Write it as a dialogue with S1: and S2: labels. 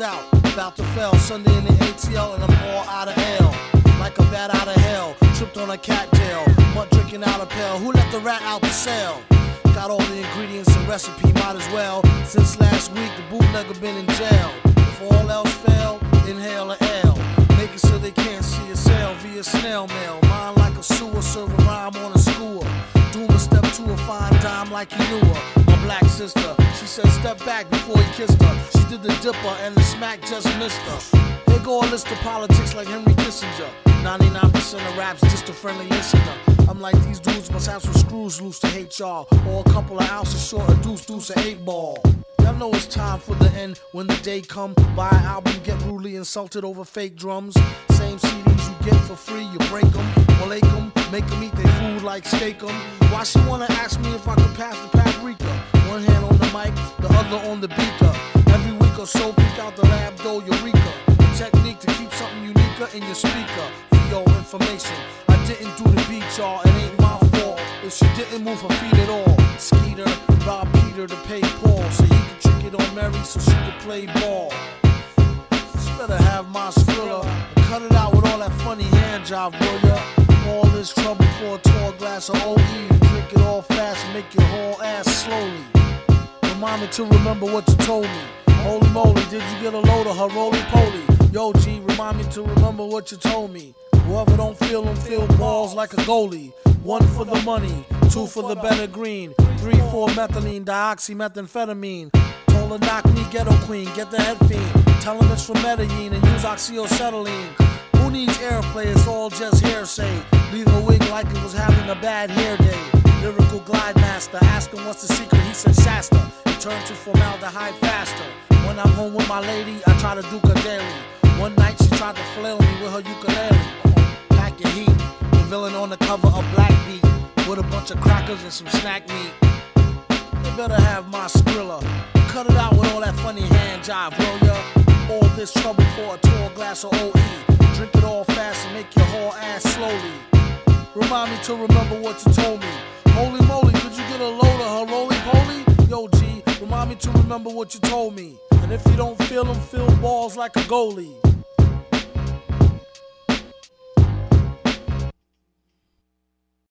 S1: spelled out. About to fail Sunday in the ATL, and I'm all out of hell. Like a bat out of hell. Tripped on a cattail. Mud drinking out a pail. Who let the rat out the cell? Got all the ingredients and recipe, might as well. Since last week, the bootlegger been in jail. If all else fail, inhale a L. Make it so they can't see a cell via snail mail. Mine like a sewer, serve a rhyme on a skewer. Doom a step to a fine dime like he knew her. Black sister, she said step back before he kissed her. She did the dipper and the smack just missed her. They go a list of politics like Henry Kissinger. 99% of raps just a friendly listener. I'm like these dudes must have some screws loose to hate y'all. Or a couple of ounces short of deuce deuce a eight ball. Y'all know it's time for the end when the day come. Buy an album, get rudely insulted over fake drums. Same CDs you get for free, you break them, malake them, make them eat their food like steak them. Why she wanna ask me if I could pass the paprika? On the beaker. Every week or so, peek out the lab door, eureka. Technique to keep something unique in your speaker. For your information, I didn't do the beat, y'all. It ain't my fault if she didn't move her feet at all. Skeeter, rob Peter to pay Paul so he could trick it on Mary so she could play ball. She better have my and cut it out with all that funny hand job, will ya? All this trouble for a tall glass of OE. Drink it all fast make your whole ass slowly. Me to remember what you told me. Holy moly, did you get a load of her roly poly? Yo, G, remind me to remember what you told me. Whoever don't feel them feel balls like a goalie. One for the money, two for the better green, three for methylene, dioxymethamphetamine. Told her knock me ghetto queen, get the head fiend. Tell him it's from Medellin and use oxyacetylene. Who needs airplay? It's all just hearsay. Leave a wig like it was having a bad hair day. Lyrical glide master, ask him what's the secret. He said Shasta. He turned to formaldehyde faster. When I'm home with my lady, I try to do her daily. One night she tried to flail me with her ukulele. Pack your heat. The villain on the cover of Black Beat with a bunch of crackers and some snack meat. They better have my skrilla. Cut it out with all that funny hand jive, will ya? All this trouble for a tall glass of OE. Drink it all fast and make your whole ass slowly. Remind me to remember what you told me. Holy moly, could you get a load of her roly poly? Yo, G, remind me to remember what you told me. And if you don't feel them, feel balls like a goalie.